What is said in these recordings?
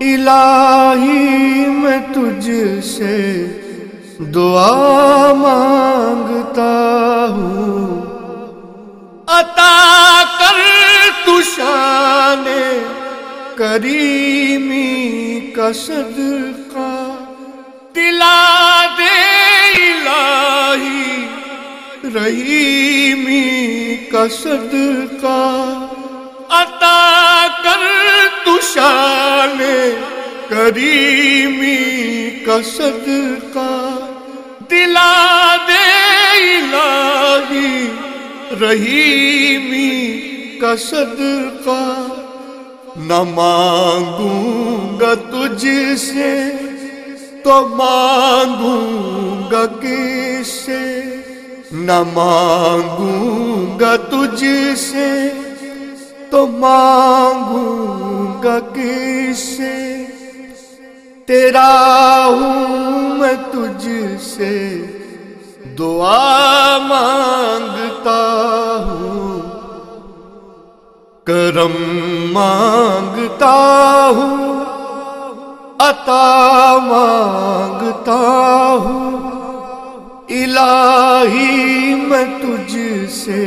الہی میں تجھ سے دعا مانگتا ہوں۔ عطا کر تشان کریمی کا صدقہ۔ دلا دے الہی رحیمی کا صدقہ۔ عطا کر تشان کریمی کا صدقہ دلا دے الہی رحیمی کا صدقہ نہ مانگوں گا تجھ سے تو مانگوں گا کس سے نہ مانگوں گا تجھ سے تو مانگوں گا کس سے تیرا ہوں میں تجھ سے دعا مانگتا ہوں، کرم مانگتا ہوں، عطا مانگتا ہوں۔ الہی میں تجھ سے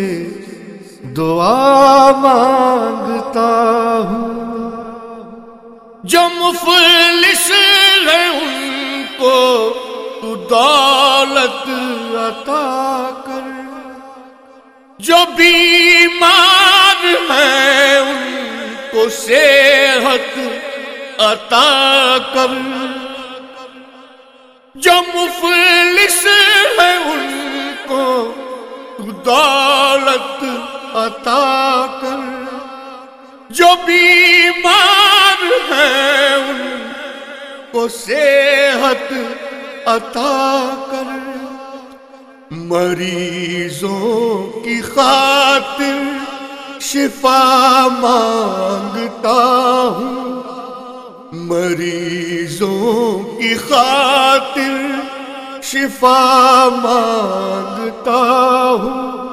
دعا مانگتا ہوں۔ جو مفلس ہے ان کو تو دولت عطا کر۔ جو بیمار ہے ان کو صحت عطا کر۔ جو مفلس ہے ان کو تو دولت عطا کر۔ جو بیمار ہے ان کو صحت عطا کر۔ مریضوں کی خاطر شفا مانگتا ہوں۔ مریضوں کی خاطر شفا مانگتا ہوں۔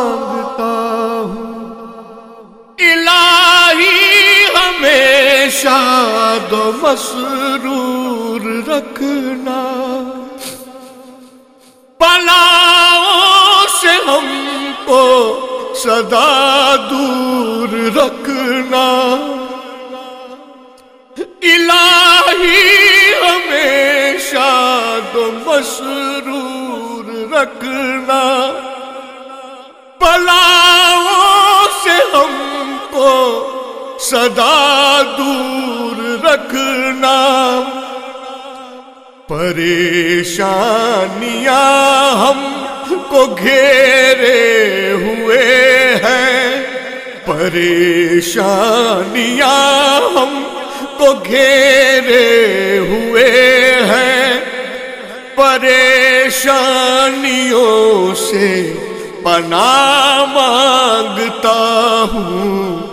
مسرور رکھنا۔ پلاؤں سے ہم کو صدا دور رکھنا۔ الہی ہمیشہ دو مسرور رکھنا۔ پلاؤں سے ہم کو صدا دور رکھنا۔ پریشانیاں ہم کو گھیرے ہوئے ہیں۔ پریشانیاں ہم کو گھیرے ہوئے ہیں۔ پریشانیوں سے پناہ مانگتا ہوں۔